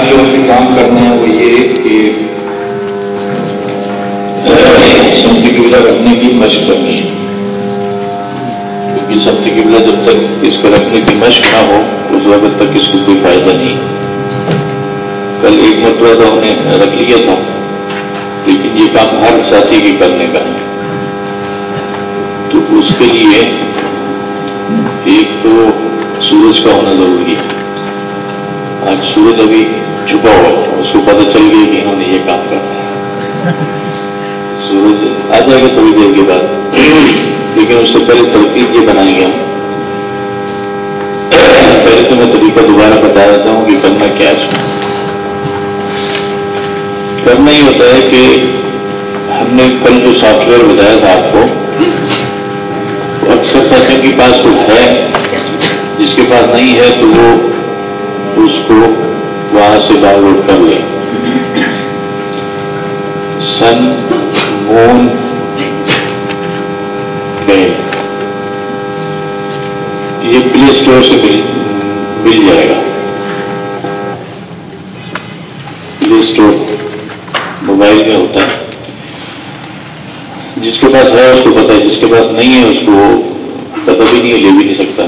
آج جو ہمیں کام کرنا ہے وہ یہ کہ سمتی قبلہ رکھنے کی مشق کرنی ہے۔ کیونکہ سمتی قبلہ جب تک اس کو رکھنے کی مشق نہ ہو، اس وقت تک اس کو کوئی فائدہ نہیں کل ایک مرتبہ تو ہم نے رکھ لیا تھا، لیکن یہ کام ہر ساتھی کے کرنے کا ہے۔ تو اس کے لیے ایک تو سورج کا ہونا ضروری ہے۔ آج سورج ابھی چھپا ہوا اس کو پتہ چل گیا کہ انہوں نے یہ کام کرنا ہے۔ سورج آ جائے گا تھوڑی دیر کے بعد۔ لیکن اس سے پہلے ترکیب یہ بنائیں گے ہم پہلے تو میں طریقہ دوبارہ بتا دیتا ہوں کہ کرنا کیا اس کرنا ہی ہوتا ہے کہ ہم نے کل جو سافٹ ویئر بتایا تھا آپ کو اکثر ساتھیوں کے پاس کچھ ہے۔ جس کے پاس نہیں ہے تو وہ اس کو وہاں سے ڈاؤن لوڈ کر لیں سن مون یہ پلے اسٹور سے مل مل جائے گا۔ پلے اسٹور موبائل میں ہوتا ہے۔ جس کے پاس ہے اس کو پتا ہے، جس کے پاس نہیں ہے اس کو پتہ بھی نہیں ہے، لے بھی نہیں سکتا۔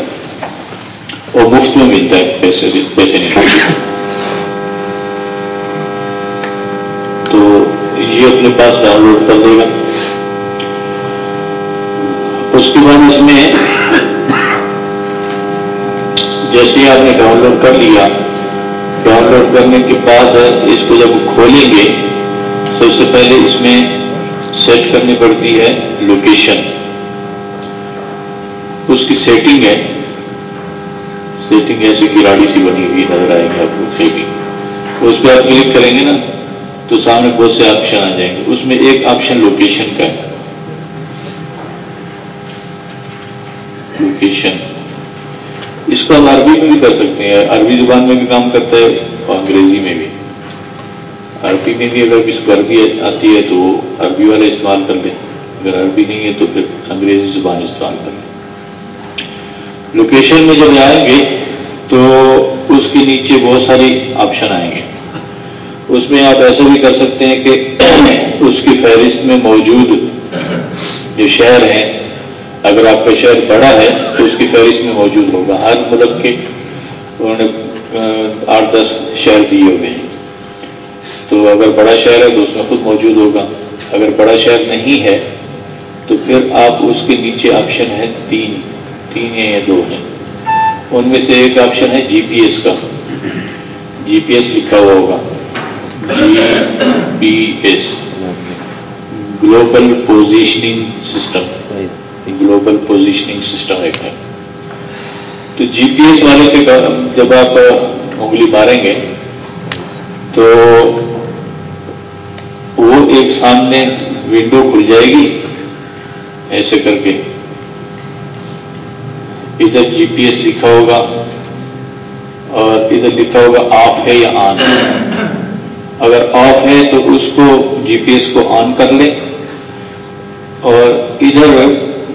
اور مفت میں ملتا ہے، پیسے پیسے نہیں۔ تو یہ اپنے پاس ڈاؤن لوڈ کر دے گا۔ اس کے بعد اس میں جیسے ہی آپ نے ڈاؤن لوڈ کر لیا ڈاؤن لوڈ کرنے کے بعد اس کو جب کھولیں گے، سب سے پہلے اس میں سیٹ کرنی پڑتی ہے لوکیشن اس کی سیٹنگ ہے۔ سیٹنگ ایسی کراڑی سی بنی ہوئی نظر آئے گی آپ کو سیٹنگ اس پہ آپ کلک کریں گے نا۔ تو سامنے بہت سے آپشن آ جائیں گے۔ اس میں ایک آپشن لوکیشن کا ہے۔ لوکیشن اس کو ہم عربی میں بھی کر سکتے ہیں۔ عربی زبان میں بھی کام کرتا ہے اور انگریزی میں بھی۔ عربی میں بھی اگر کسی کو عربی آتی ہے تو وہ عربی والا استعمال کر لیں اگر عربی نہیں ہے تو پھر انگریزی زبان استعمال کر لیں لوکیشن میں جب آئیں گے تو اس کے نیچے بہت ساری آپشن آئیں گے۔ اس میں آپ ایسا بھی کر سکتے ہیں کہ اس کی فہرست میں موجود جو شہر ہیں، اگر آپ کا شہر بڑا ہے تو اس کی فہرست میں موجود ہوگا۔ ہر ملک کے انہوں نے، آٹھ دس شہر دیے ہوئے ہیں۔ تو اگر بڑا شہر ہے تو اس میں خود موجود ہوگا۔ اگر بڑا شہر نہیں ہے تو پھر آپ اس کے نیچے آپشن ہے تین۔ تین ہیں یا دو ہیں۔ ان میں سے ایک آپشن ہے جی پی ایس کا۔ جی پی ایس لکھا ہوا ہوگا۔ G P S global positioning system global positioning system ایک ہے تو جی پی ایس والے پہ جب آپ انگلی ماریں گے تو وہ ایک سامنے ونڈو کھل جائے گی ایسے کر کے ادھر جی پی ایس لکھا ہوگا اور ادھر لکھا ہوگا آف ہے یا آن ہے اگر آف ہے تو اس کو جی پی ایس کو آن کر لیں اور ادھر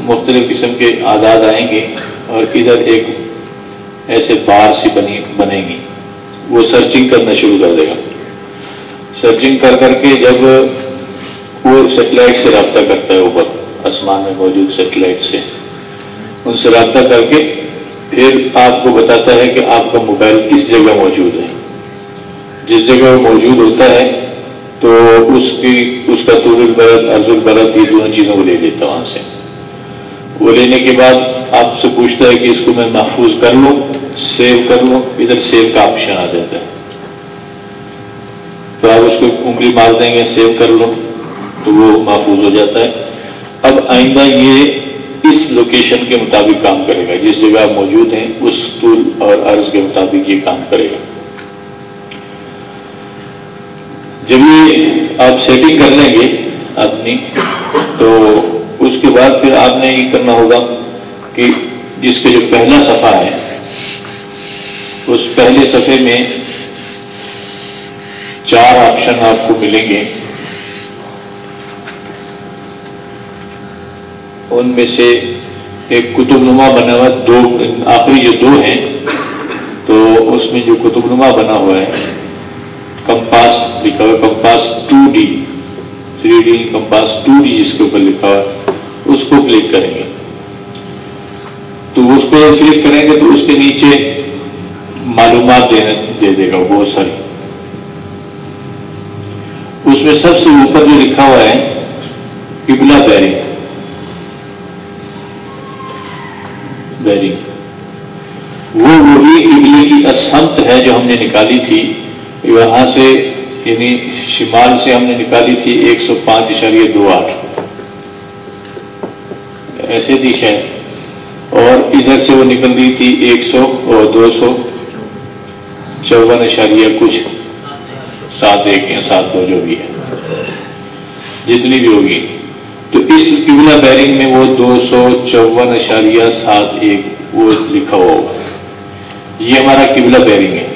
مختلف قسم کے آداد آئیں گے اور ادھر ایک ایسے بار سی بنی بنے گی۔ وہ سرچنگ کرنا شروع کر دے گا۔ سرچنگ کر کر کے جب وہ سیٹلائٹ سے رابطہ کرتا ہے اوپر، آسمان میں موجود سیٹلائٹ سے، ان سے رابطہ کر کے پھر آپ کو بتاتا ہے کہ آپ کا موبائل کس جگہ موجود ہے۔ جس جگہ وہ موجود ہوتا ہے، تو اس کی، اس کا طور البرد عرض البرد یہ دونوں چیزوں کو لے لیتا وہاں سے۔ وہ لینے کے بعد آپ سے پوچھتا ہے کہ اس کو میں محفوظ کر لوں، سیو کر لوں، ادھر سیو کا آپشن آ جاتا ہے۔ تو آپ اس کو انگلی مار دیں گے، سیو کر لو تو وہ محفوظ ہو جاتا ہے۔ اب آئندہ یہ اس لوکیشن کے مطابق کام کرے گا، جس جگہ آپ موجود ہیں، اس طول اور عرض کے مطابق یہ کام کرے گا۔ جب یہ آپ سیٹنگ کر لیں گے اپنی تو اس کے بعد پھر آپ نے یہ کرنا ہوگا کہ جس کے جو پہلا صفحہ ہے، اس پہلے صفحے میں چار آپشن آپ کو ملیں گے۔ ان میں سے ایک کتب نما بنا ہوا، دو، آخری جو دو ہیں، تو اس میں جو کتب نما بنا ہوا ہے کمپاس، لکھا ہوا compass two D. Three D compass two D جس کے اوپر لکھا ہوا اس کو کلک کریں گے۔ تو اس کو کلک کریں گے تو اس کے نیچے معلومات دینے دے دے گا بہت ساری۔ اس میں سب سے اوپر جو لکھا ہوا ہے، قبلہ بیرنگ۔ بیرنگ۔ وہ وہی قبلے کی اسمت ہے جو ہم نے نکالی تھی۔ وہاں سے یعنی شمال سے ہم نے نکالی تھی ایک سو پانچ اشاریہ دو آٹھ۔ ایسے تھی شاید اور ادھر سے وہ نکل رہی تھی ایک سو اور دو سو۔ چون اشاریہ کچھ۔ سات ایک یا سات دو جو بھی ہے۔ جتنی بھی ہوگی۔ تو اس قبلہ بیرنگ میں وہ دو سو چون اشاریہ سات ایک وہ لکھا ہوا ہوگا۔ یہ ہمارا قبلہ بیرنگ ہے۔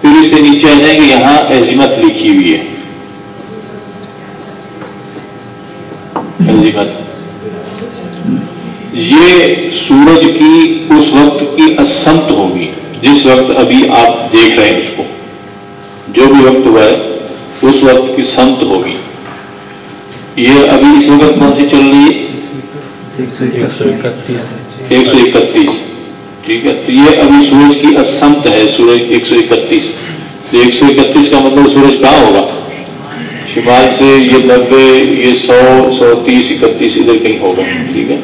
پھر اس سے نیچے آ جائیں گے یہاں ایزیمت لکھی ہوئی ہے۔ ایزیمت یہ سورج کی اس وقت کی اسمت ہوگی جس وقت ابھی آپ دیکھ رہے ہیں اس کو۔ جو بھی وقت ہوا ہے اس وقت کی سمت ہوگی۔ یہ ابھی اس وقت کون سی چل رہی ہے؟ ایک سو اکتیس۔ ٹھیک ہے؟ تو یہ ابھی سورج کی اسمت ہے، سورج ایک سو اکتیس۔ تو ایک سو اکتیس کا مطلب سورج کہاں ہوگا؟ شمال سے یہ نبے یہ سو سو تیس، اکتیس ادھر کہیں ہوگا، ٹھیک ہے؟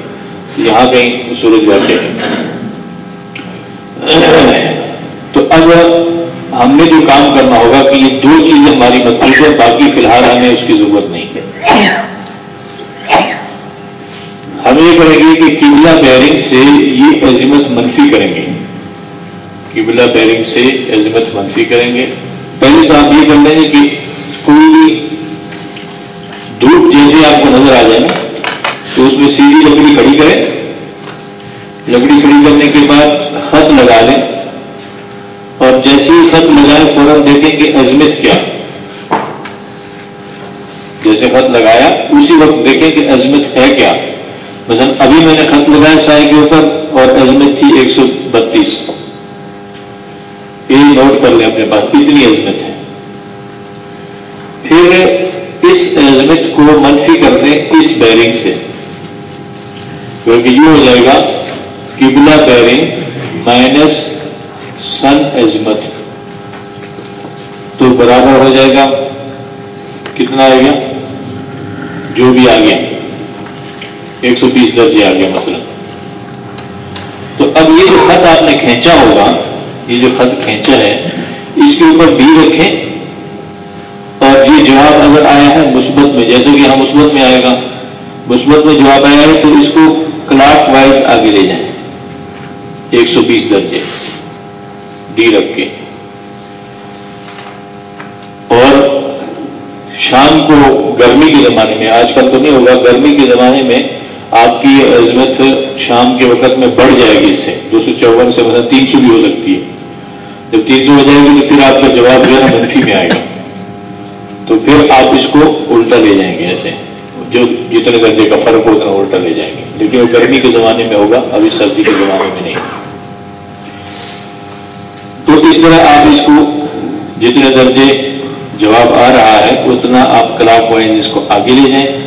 یہاں کہیں سورج واقع ہے تو اب ہم نے جو کام کرنا ہوگا کہ یہ دو چیزیں ہماری مطلوب ہے باقی فی الحال ہمیں اس کی ضرورت نہیں ہے۔ ہم یہ کریں گے کہ قبلہ بیرنگ سے یہ عظمت منفی کریں گے۔ قبلہ بیرنگ سے عظمت منفی کریں گے۔ پہلے تو آپ یہ کر لیں گے کہ کوئی بھی دھوپ جیسے آپ کو نظر آ جائے نا، تو اس میں سیدھی لکڑی کھڑی کریں۔ لکڑی کھڑی کرنے کے بعد خط لگا لیں۔ اور جیسے ہی خط لگائے، فوراً دیکھیں کہ عظمت کیا۔ جیسے خط لگایا، اسی وقت دیکھیں کہ عظمت ہے کیا۔ مثلا ابھی میں نے خط لگایا سائے کے اوپر اور عظمت تھی ایک سو بتیس۔ یہ نوٹ کر لیں اپنے پاس اتنی عظمت ہے۔ پھر اس عظمت کو منفی کر دیں اس بیرنگ سے۔ کیونکہ یہ ہو جائے گا قبلہ بیرنگ مائنس سن عظمت۔ تو برابر ہو جائے گا۔ کتنا آئے گا؟ جو بھی آ گیا ایک سو بیس درجے آ گیا مثلا۔ تو اب یہ جو خط آپ نے کھینچا ہوگا، یہ جو خط کھینچا ہے، اس کے اوپر بی رکھیں۔ اور یہ جواب اگر آیا ہے مثبت میں، جیسے کہ یہاں مثبت میں آئے گا۔ مثبت میں جواب آیا ہے، تو اس کو کلاک وائز آگے لے جائیں۔ ایک سو بیس درجے۔ ڈی رکھ کے۔ اور شام کو گرمی کے زمانے میں، آج کل تو نہیں ہوگا، گرمی کے زمانے میں آپ کی عظمت شام کے وقت میں بڑھ جائے گی اس سے۔ دو سو چون سے مطلب تین سو بھی ہو سکتی ہے۔ جب تین سو ہو جائے گی تو پھر آپ کا جواب جو ہے نا منفی میں آئے گا۔ تو پھر آپ اس کو الٹا لے جائیں گے ایسے۔ جو جتنے درجے کا فرق ہو اتنا الٹا لے جائیں گے۔ لیکن وہ گرمی کے زمانے میں ہوگا، ابھی سردی کے زمانے میں نہیں۔ تو اس طرح آپ اس کو جتنے درجے جواب آ رہا ہے، اتنا آپ کلاک وائز اس کو آگے لے جائیں۔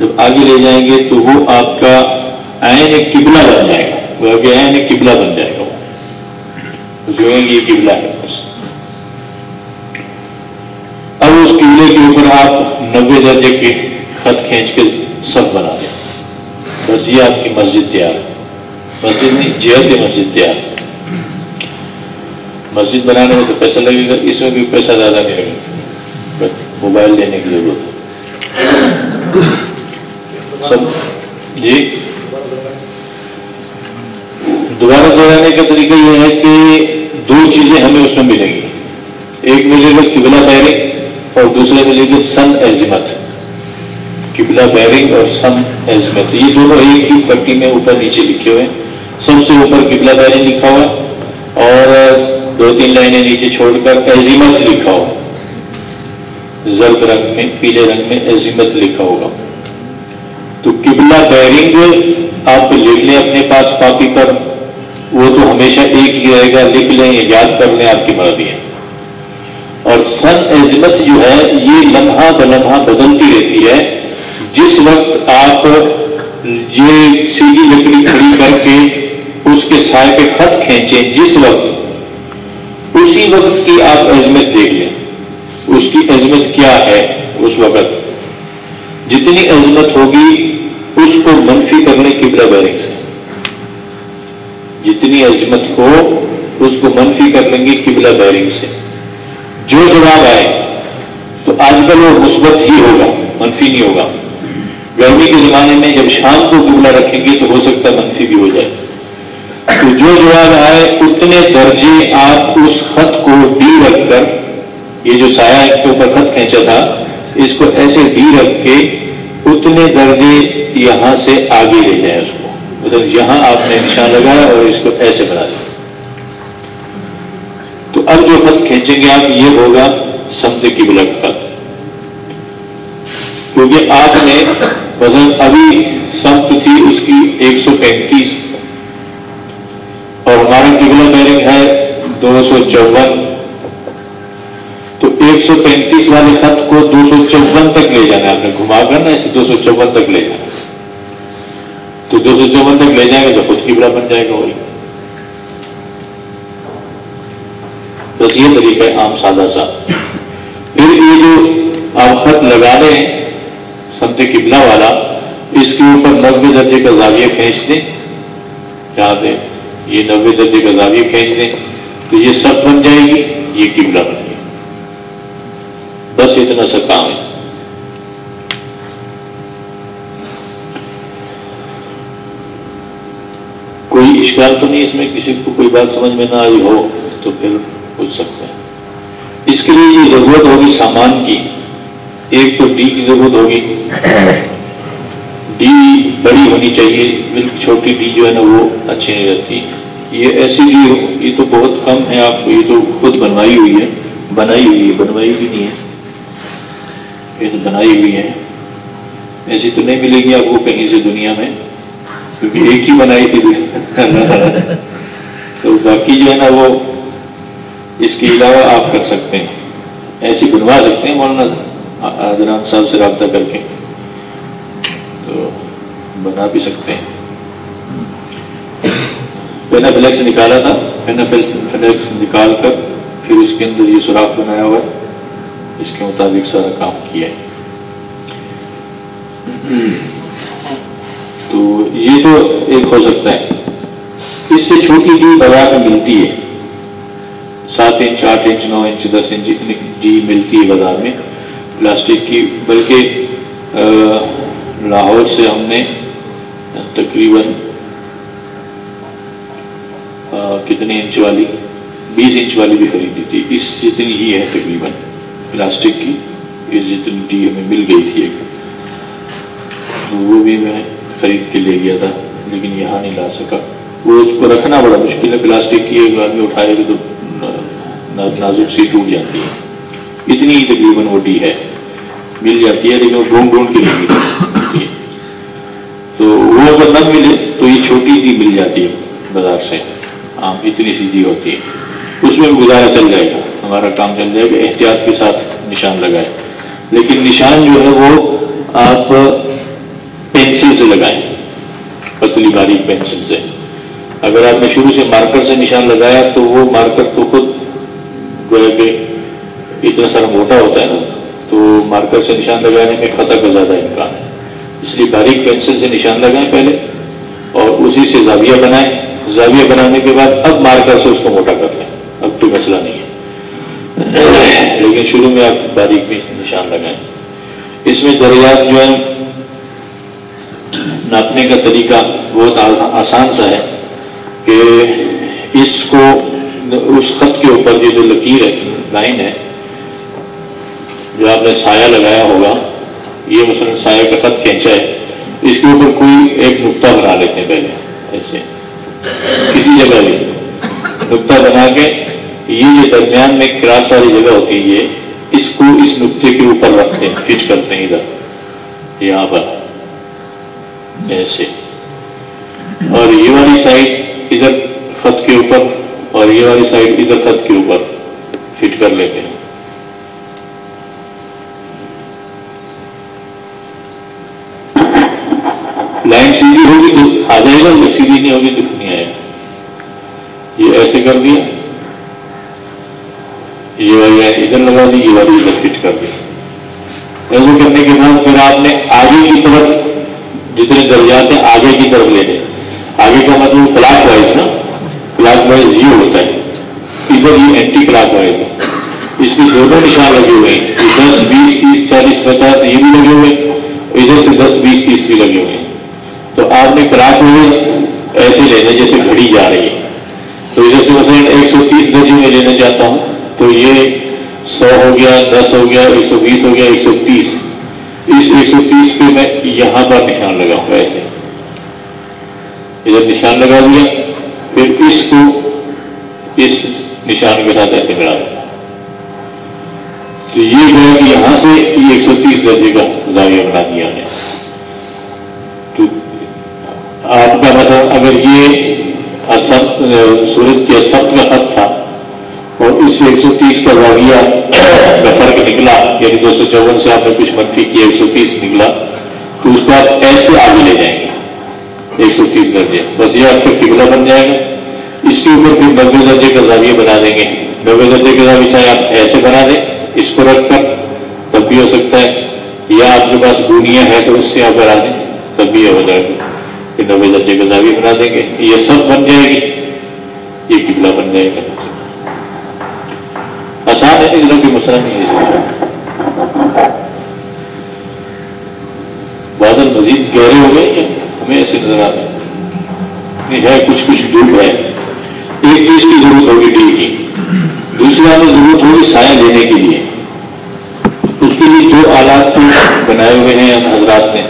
جب آگے لے جائیں گے تو وہ آپ کا عین قبلہ بن جائے گا۔ وہ کہ عین قبلہ بن جائے گا۔ جو ہے یہ قبلہ ہے۔ اب اس قبلے کے اوپر آپ نبے درجے کے خط کھینچ کے سب بنا دیں۔ بس یہ آپ کی مسجد تیار ہے۔ مسجد نہیں جہت مسجد تیار مسجد بنانے میں تو پیسہ لگے گا، اس میں بھی پیسہ زیادہ نہیں لگے گا۔ موبائل لینے کی ضرورت ہے۔ سب جی۔ دوبارہ دوہرانے کا طریقہ یہ ہے کہ دو چیزیں ہمیں اس میں ملیں گی۔ ایک ملے گا قبلہ بیرنگ اور دوسرے ملے گا سن ایزمت قبلہ بیرنگ اور سن ایزمت یہ دونوں ایک ہی پٹی میں اوپر نیچے لکھے ہوئے ہیں۔ سب سے اوپر قبلہ بیرنگ لکھا ہوا اور دو تین لائنیں نیچے چھوڑ کر ایزیمت لکھا ہوا زرد رنگ میں، پیلے رنگ میں ایزیمت لکھا ہوگا۔ تو قبلہ بیرنگ آپ لکھ لیں اپنے پاس کاپی پر، وہ تو ہمیشہ ایک ہی رہے گا، لکھ لیں یا یاد کر لیں آپ کی مرضی ہے۔ اور سن عظمت جو ہے، یہ لمحہ بلمحہ بدلتی رہتی ہے۔ جس وقت آپ یہ سیدھی لکڑی کھڑی کر کے اس کے سائے پہ خط کھینچیں، جس وقت، اسی وقت کی آپ عظمت دیکھ لیں۔ اس کی عظمت کیا ہے؟ اس وقت۔ جتنی عظمت ہوگی، اس کو منفی کرنے کی بیرنگ سے۔ جتنی عظمت ہو، اس کو منفی کر لیں گے قبلہ بیرنگ سے۔ جو جواب آئے، تو آج کل وہ مثبت ہی ہوگا، منفی نہیں ہوگا۔ گرمی کے زمانے میں جب شام کو قبلہ رکھیں گے، تو ہو سکتا ہے منفی بھی ہو جائے۔ تو جو جواب آئے، اتنے درجے آپ اس خط کو ڈی رکھ کر، یہ جو سایہ کے اوپر خط کھینچا تھا، اس کو ایسے ڈی رکھ کے اتنے درجے یہاں سے آگے لے جائیں اس کو۔ مطلب یہاں آپ نے نشان لگایا اور اس کو ایسے بنا دیا۔ تو اب جو خط کھینچیں گے آپ، یہ ہوگا سمت کی بلک کا کیونکہ آپ نے وزن ابھی سمت تھی اس کی ایک سو پینتیس اور ہمارا قبلہ بیرنگ ہے دو سو چون۔ ایک سو پینتیس والے خط کو دو سو چون تک لے جانا آپ نے گھما کر نا اسے دو سو چون تک لے جانا تو دو سو چون تک لے جائیں گے تو خود قبلہ بن جائے گا وہی۔ بس یہ طریقہ ہے عام سادہ سا۔ پھر یہ جو آپ خط لگا رہے ہیں سمتے قبلہ والا، اس کے اوپر نبے درجے کا زاویہ کھینچ دیں۔ کیا دیں یہ نبے درجے کا زاویہ کھینچ دیں۔ تو یہ سب بن جائے گی، یہ قبلہ بن گیا بس اتنا سا کام ہے۔ کوئی اشکال تو نہیں اس میں کسی کو کوئی بات سمجھ میں نہ آئی ہو تو پھر پوچھ سکتے ہیں۔ اس کے لیے یہ ضرورت ہوگی سامان کی۔ ایک تو ڈی کی ضرورت ہوگی۔ ڈی بڑی ہونی چاہیے۔ بالکل چھوٹی ڈی جو ہے نا وہ اچھی نہیں رہتی۔ یہ ایسی ڈی یہ تو بہت کم ہے۔ آپ کو یہ تو خود بنوائی ہوئی ہے۔ بنائی ہوئی ہے، بنوائی بھی نہیں ہے۔ یہ تو بنائی ہوئی ہے ایسی تو نہیں ملے گی آپ کو کہیں سے دنیا میں۔ کیونکہ ایک ہی بنائی تھی۔ تو باقی جو ہے نا وہ اس کے علاوہ آپ کر سکتے ہیں۔ ایسی بنوا سکتے ہیں مولانا حضران صاحب سے رابطہ کر کے۔ تو بنا بھی سکتے ہیں۔ پینا فلیکس نکالا تھا۔ پینا فلیکس نکال کر پھر اس کے اندر یہ سوراخ بنایا ہوا ہے۔ اس کے مطابق سارا کام کیا ہے۔ تو یہ تو ایک ہو سکتا ہے۔ اس سے چھوٹی بھی بازار میں ملتی ہے۔ سات انچ، آٹھ انچ، نو انچ، دس انچ اتنی جی ملتی ہے بازار میں۔ پلاسٹک کی، بلکہ لاہور سے ہم نے تقریباً کتنے انچ والی، بیس انچ والی بھی خریدی تھی۔ اس جتنی ہی ہے تقریباً۔ پلاسٹک کی اس جتنی ڈی ہمیں مل گئی تھی ایک۔ تو وہ بھی میں خرید کے لے گیا تھا، لیکن یہاں نہیں لا سکا۔ وہ اس کو رکھنا بڑا مشکل ہے، پلاسٹک کی ایک آدمی اٹھائے گا تو نازک سی ٹوٹ جاتی ہے۔ اتنی ہی تقریباً وہ ڈی ہے۔ مل جاتی ہے، لیکن وہ ڈھونڈ ڈھونڈ کے نہیں تو وہ اگر نہ ملے تو یہ چھوٹی ڈی مل جاتی ہے بازار سے۔ عام اتنی سی ڈی ہوتی ہے۔ اس میں بھی گزارا چل جائے گا۔ ہمارا کام چل جائے گا، احتیاط کے ساتھ نشان لگائے لیکن نشان جو ہے وہ آپ پینسل سے لگائیں، پتلی باریک پینسل سے۔ اگر آپ نے شروع سے مارکر سے نشان لگایا تو وہ مارکر تو خود گویا کہ اتنا سارا موٹا ہوتا ہے نا، تو مارکر سے نشان لگانے میں خطا کا زیادہ امکان ہے۔ اس لیے باریک پینسل سے نشان لگائیں پہلے اور اسی سے زاویہ بنائیں۔ زاویہ بنانے کے بعد اب مارکر سے اس کو موٹا کر لیں۔ اب تو مسئلہ نہیں۔ ہے لیکن شروع میں آپ باریک بھی نشان لگائیں اس میں درجات جو ہے، ناپنے کا طریقہ بہت آسان سا ہے کہ اس کو اس خط کے اوپر یہ جو لکیر ہے، لائن ہے، جو آپ نے سایہ لگایا ہوگا، یہ مثلاً سایہ کا خط کھینچا ہے، اس کے اوپر کوئی ایک نقطہ بنا لیتے ہیں پہلے، ایسے، کسی جگہ بھی۔ نقطہ بنا کے یہ جو درمیان میں کراس والی جگہ ہوتی ہے اس کو اس نقطے کے اوپر رکھتے ہیں، فٹ کرتے ہیں ادھر۔ یہاں پر۔ ایسے۔ اور یہ والی سائڈ ادھر خط کے اوپر، اور یہ والی سائڈ ادھر خط کے اوپر فٹ کر لیتے ہیں۔ لائن سیدھی ہوگی تو آ جائے گا سیدھی نہیں ہوگی تو نہیں آئے گا۔ یہ ایسے کر دیا۔ یہ والی ادھر لگا دی، یہ والی ادھر فٹ کر دی۔ ایسے کرنے کے بعد پھر آپ نے آگے کی طرف جتنے درجات ہیں، آگے کی طرف لے لیں آگے کا مطلب کلاک وائز نا کلاک وائز یہ ہوتا ہے۔ ادھر یہ اینٹی کلاک وائز ہے۔ اس میں دونوں نشان لگے ہوئے ہیں۔ دس، بیس، تیس، چالیس، پچاس، یہ بھی لگے ہوئے ہیں۔ ادھر سے دس، بیس، تیس بھی لگے ہوئے ہیں۔ تو آپ نے کلاک وائز ایسے لینا جیسے گھڑی جا رہی ہے۔ تو ادھر سے مثلاً ایک سو تیس درجے میں لینا چاہتا ہوں۔ تو یہ سو ہو گیا، دس ہو گیا، ایک سو بیس ہو گیا، ایک سو تیس۔ اس ایک سو تیس پہ میں یہاں پر نشان لگاؤں گا ایسے۔ ادھر نشان لگا دیا پھر اس کو اس نشان کے ساتھ ایسے ملا دیا تو یہ گیا کہ یہاں سے یہ ایک سو تیس درجے کا زاویہ بنا دیا ہے تو آپ کا مطلب اگر یہ سورج کے سب کا خط تھا اور اس سے ایک سو تیس کا زاویہ کا فرق نکلا یعنی دو سو چون سے آپ نے کچھ منفی کیا، ایک سو تیس نکلا، تو اس کو آپ ایسے آگے لے جائیں گے، ایک سو تیس درجے، بس یہ آپ کا قبلہ بن جائے گا۔ اس کے اوپر پھر نبے درجے کا زاویہ بنا دیں گے۔ نبے درجے کا زاویہ چاہے آپ ایسے بنا دیں، اس کو رکھ کر تب بھی ہو سکتا ہے، یا آپ کے پاس گونیاں ہے تو اس سے آپ بنا دیں، تب بھی ہو جائے گا۔ پھر نبے درجے کا زاویہ بنا دیں گے، یہ سب بن جائے گی، یہ قبلہ بن جائے گا۔ آسان ہے ان کی مسئلہ نہیں ہے بادل مزید گہرے ہو گئے ہمیں ایسے نظر آتا ہے ہے کچھ کچھ دور ہے۔ ایک چیز کی ضرورت ہوگی ڈیل کی۔ دوسری بات میں ضرورت ہوگی سایہ لینے کے لیے۔ اس کے لیے دو آلات بنائے ہوئے ہیں حضرات نے۔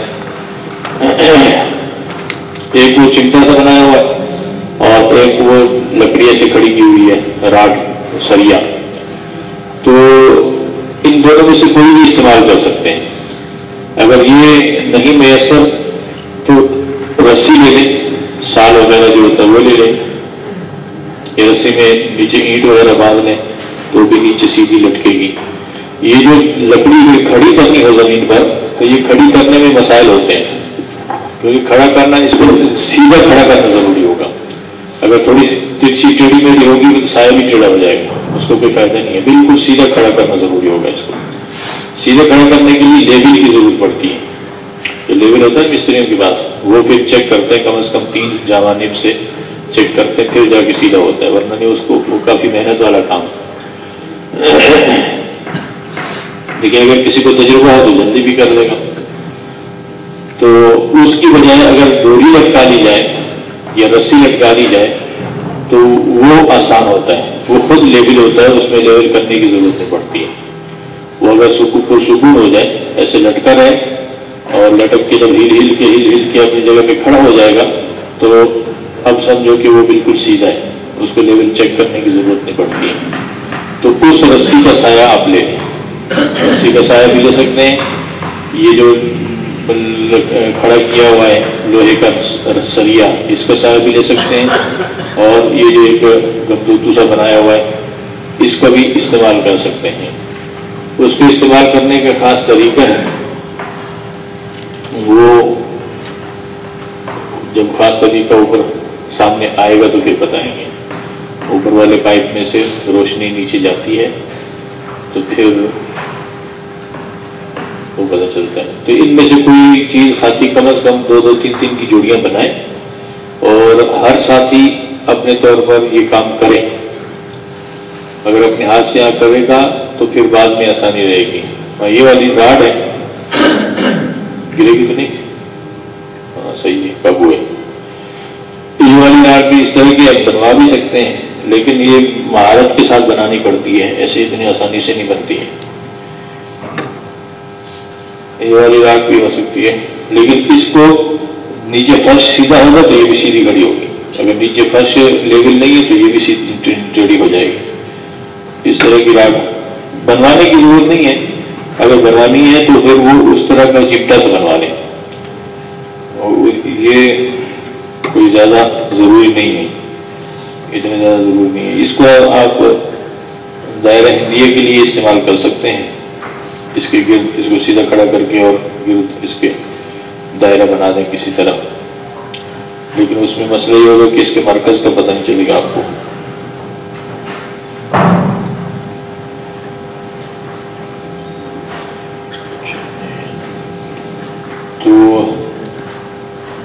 ایک وہ چمٹا سا بنایا ہوا ہے اور ایک وہ لکڑی سے کھڑی کی ہوئی ہے راڈ سریا۔ تو ان دونوں میں سے کوئی بھی استعمال کر سکتے ہیں۔ اگر یہ نہیں میسر تو رسی لے لیں، سال وغیرہ جو ہوتا ہے وہ لے لیں۔ یا رسی میں نیچے اینٹ وغیرہ باندھ لیں تو بھی نیچے سیدھی لٹکے گی۔ یہ جو لکڑی کھڑی کرنی ہو زمین پر، تو یہ کھڑی کرنے میں مسائل ہوتے ہیں۔ کیونکہ کھڑا کرنا، اس کو سیدھا کھڑا کرنا ضروری ہوگا۔ اگر تھوڑی ترچھی ٹیڑھی میڑھی ہوگی تو سایہ بھی ٹیڑھا ہو جائے گا۔ کو کوئی فائدہ نہیں ہے بالکل سیدھا کھڑا کرنا ضروری ہوگا اس کو۔ سیدھے کھڑا کرنے کے لیے لیبل کی ضرورت پڑتی ہے۔ جو لیبل ہوتا ہے مستریوں کے پاس وہ پھر چیک کرتے ہیں، کم از کم تین جوانب سے چیک کرتے ہیں، پھر جا کے سیدھا ہوتا ہے۔ ورنہ نہیں، اس کو، وہ کافی محنت والا کام دیکھیے اگر کسی کو تجربہ ہو تو جلدی بھی کر لے گا۔ تو اس کی بجائے اگر ڈوری لٹکا لی جائے یا رسی لٹکا لی جائے، تو وہ آسان ہوتا ہے۔ وہ خود لیبل ہوتا ہے، اس میں لیبل کرنے کی ضرورت نہیں پڑتی ہے۔ وہ اگر سکون پرسکون ہو جائے، ایسے لٹکا رہے اور لٹک کے جب ہل ہل کے ہل ہل کے اپنی جگہ پہ کھڑا ہو جائے گا، تو اب سمجھو کہ وہ بالکل سیدھا ہے۔ اس کو لیول چیک کرنے کی ضرورت نہیں پڑتی ہے۔ تو اس رسی کا سایہ آپ لے لیں۔ رسی کا سایہ بھی لے سکتے ہیں۔ یہ جو کھڑا کیا ہوا ہے، لوہے کا سریا اس کا سایہ بھی لے سکتے ہیں، اور یہ جو ایک گمدوتو سا بنایا ہوا ہے، اس کو بھی استعمال کر سکتے ہیں۔ اس کو استعمال کرنے کا خاص طریقہ ہے، وہ جب خاص طریقہ اوپر سامنے آئے گا تو پھر بتائیں گے۔ اوپر والے پائپ میں سے روشنی نیچے جاتی ہے، تو پھر وہ پتہ چلتا ہے۔ تو ان میں سے کوئی چیز ساتھی کم از کم دو دو تین تین کی جوڑیاں بنائیں اور ہر ساتھی اپنے طور پر یہ کام کرے۔ اگر اپنے ہاتھ سے یہاں کرے گا تو پھر بعد میں آسانی رہے گی۔ ہاں یہ والی راڈ ہے۔ گرے گی تو نہیں؟ ہاں صحیح ہے قابو ہے۔ یہ والی راڈ بھی اس طرح کی آپ بنوا بھی سکتے ہیں، لیکن یہ مہارت کے ساتھ بنانی پڑتی ہے، ایسے اتنی آسانی سے نہیں بنتی ہے۔ یہ والی راڈ بھی ہو سکتی ہے۔ لیکن اس کو نیچے فرش سیدھا ہوگا تو یہ بھی سیدھی کھڑی ہوگی۔ اگر نیچے فرش لیول نہیں ہے تو یہ بھی سیدھی ٹیڑھی ہو جائے گی۔ اس طرح کی راگ بنوانے کی ضرورت نہیں ہے۔ اگر بنوانی ہے تو پھر وہ اس طرح کا چپٹا سے بنوا لیں یہ کوئی زیادہ ضروری نہیں ہے۔ اتنا زیادہ ضروری نہیں ہے۔ اس کو آپ دائرہ ہندیے کے لیے استعمال کر سکتے ہیں۔ اس کے گرد اس کو سیدھا کھڑا کر کے اور گرد اس کے دائرہ بنا دیں کسی طرح۔ لیکن اس میں مسئلہ یہ ہوگا کہ اس کے مرکز کا پتہ نہیں چلے گا آپ کو تو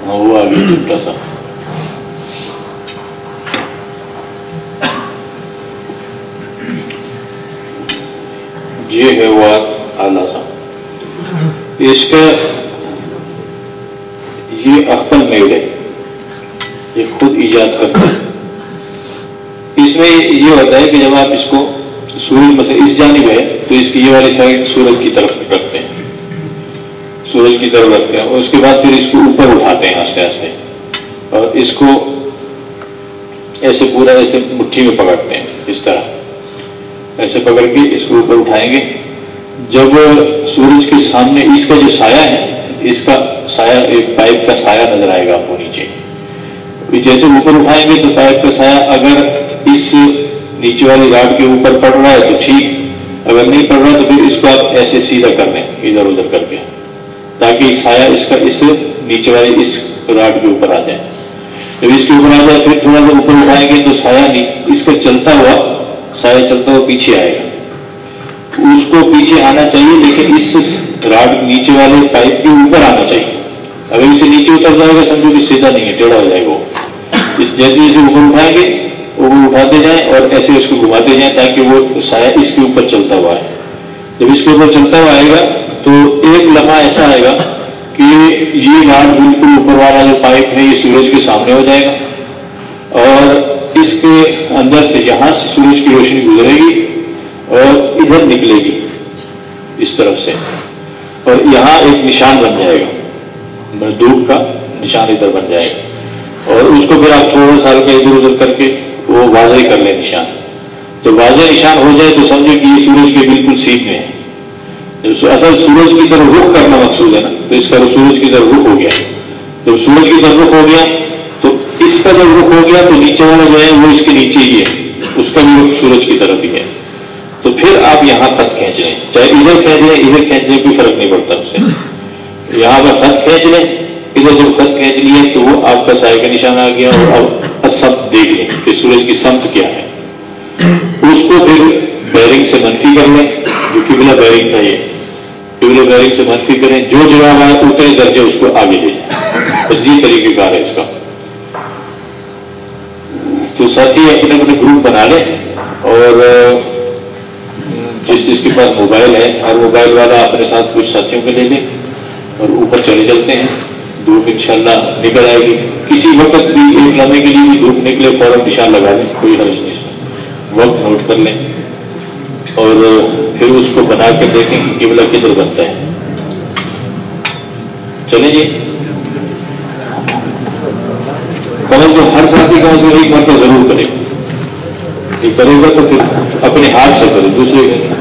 ہاں، وہ آگے چھوٹا تھا یہ ہے وہ آلہ تھا اس کا یہ اپن میڈ ہے۔ یہ خود ایجاد کرتا ہے اس میں یہ ہوتا ہے کہ جب آپ اس کو سورج میں اس جانب ہے، تو اس کی یہ والی سائڈ سورج کی طرف رکھتے ہیں۔ سورج کی طرف رکھتے ہیں، اور اس کے بعد پھر اس کو اوپر اٹھاتے ہیں آستے آستے اور اس کو ایسے پورا ایسے مٹھی میں پکڑتے ہیں، اس طرح۔ ایسے پکڑ کے اس کو اوپر اٹھائیں گے۔ جب سورج کے سامنے اس کا جو سایہ ہے، اس کا سایہ، ایک پائپ کا سایہ نظر آئے گا آپ کو نیچے جیسے اوپر اٹھائیں گے تو پائپ کا سایہ اگر اس نیچے والی راڈ کے اوپر پڑ رہا ہے تو ٹھیک۔ اگر نہیں پڑ رہا تو پھر اس کو آپ ایسے سیدھا کر دیں، ادھر ادھر کر کے، تاکہ سایہ اس کا اس نیچے والی اس راڈ کے اوپر آ جائے۔ جب اس کے اوپر آ جائے، پھر تھوڑا سا اوپر اٹھائیں گے تو سایہ اس کا چلتا ہوا، سایہ چلتا ہوا پیچھے آئے گا۔ اس کو پیچھے آنا چاہیے، لیکن اس راڈ نیچے والے پائپ کے اوپر آنا چاہیے۔ اگر اسے نیچے اتر جائے گا، سمجھو کہ سیدھا نہیں ہے، ٹیڑھا ہو جائے گا اس جیسے جیسے اوپر اٹھائیں گے اوپر اٹھاتے جائیں اور ایسے اس کو گھماتے جائیں تاکہ وہ سایہ اس کے اوپر چلتا ہوا ہے جب اس کے اوپر چلتا ہوا آئے گا، تو ایک لمحہ ایسا آئے گا کہ یہ راڈ بالکل اوپر والا جو پائپ ہے، یہ سورج کے سامنے ہو جائے گا۔ اور اس کے اندر سے یہاں سے سورج کی روشنی گزرے گی۔ اور ادھر نکلے گی اس طرف سے۔ اور یہاں ایک نشان بن جائے گا۔ دھوپ کا نشان ادھر بن جائے گا۔ اور اس کو پھر آپ تھوڑا سال کا ادھر ادھر کر کے وہ واضح کر لیں نشان۔ تو واضح نشان ہو جائے تو سمجھے کہ یہ سورج کے بالکل سیکھ میں ہے۔ اصل سورج کی طرف رخ کرنا مقصود ہے نا، تو اس کا سورج کی طرف رخ ہو گیا۔ جب سورج کی طرف رخ ہو گیا، تو اس کا جب رخ ہو گیا تو نیچے والا جو ہے وہ اس کے نیچے ہی ہے۔ اس کا بھی رخ سورج کی طرف ہی ہے۔ تو پھر آپ یہاں خط کھینچ لیں۔ چاہے ادھر کھینچ لیں، ادھر کھینچ لیں، کوئی فرق نہیں پڑتا اس سے۔ یہاں پر خط کھینچ لیں، ادھر جب خط کھینچ لیے تو وہ آپ کا سائے کا نشان آ گیا اور اب سمت دیکھ لیں کہ سورج کی سمت کیا ہے۔ اس کو پھر بیرنگ سے منفی کر لیں، جو قبلہ بیرنگ تھا یہ۔ قبلہ بیرنگ سے منفی کریں، جو جواب آئے اتنے درجے اس کو آگے لے جائیں۔ بس یہ طریقہ کار ہے اس کا۔ تو ساتھی، اپنے اپنے گروپ بنا لیں اور جس کے پاس موبائل ہے، ہر موبائل والا اپنے ساتھ کچھ ساتھیوں کے لے لے اور اوپر چلے چلتے ہیں۔ دھوپ انشاءاللہ نکل آئے گی۔ کسی وقت بھی ایک لمحے کے لیے بھی دھوپ نکلے، فوراً نشان لگا لیں، کوئی حرض نہیں۔ وقت نوٹ کر لیں۔ اور پھر اس کو بنا کے دیکھیں کہ قبلہ کدھر بنتا ہے۔ چلیں جی۔ کم از کم ہر ساتھی کم از کم ایک مرتبہ ضرور کرے۔ یہ کرے گا تو پھر اپنے ہاتھ سے کرے، دوسرے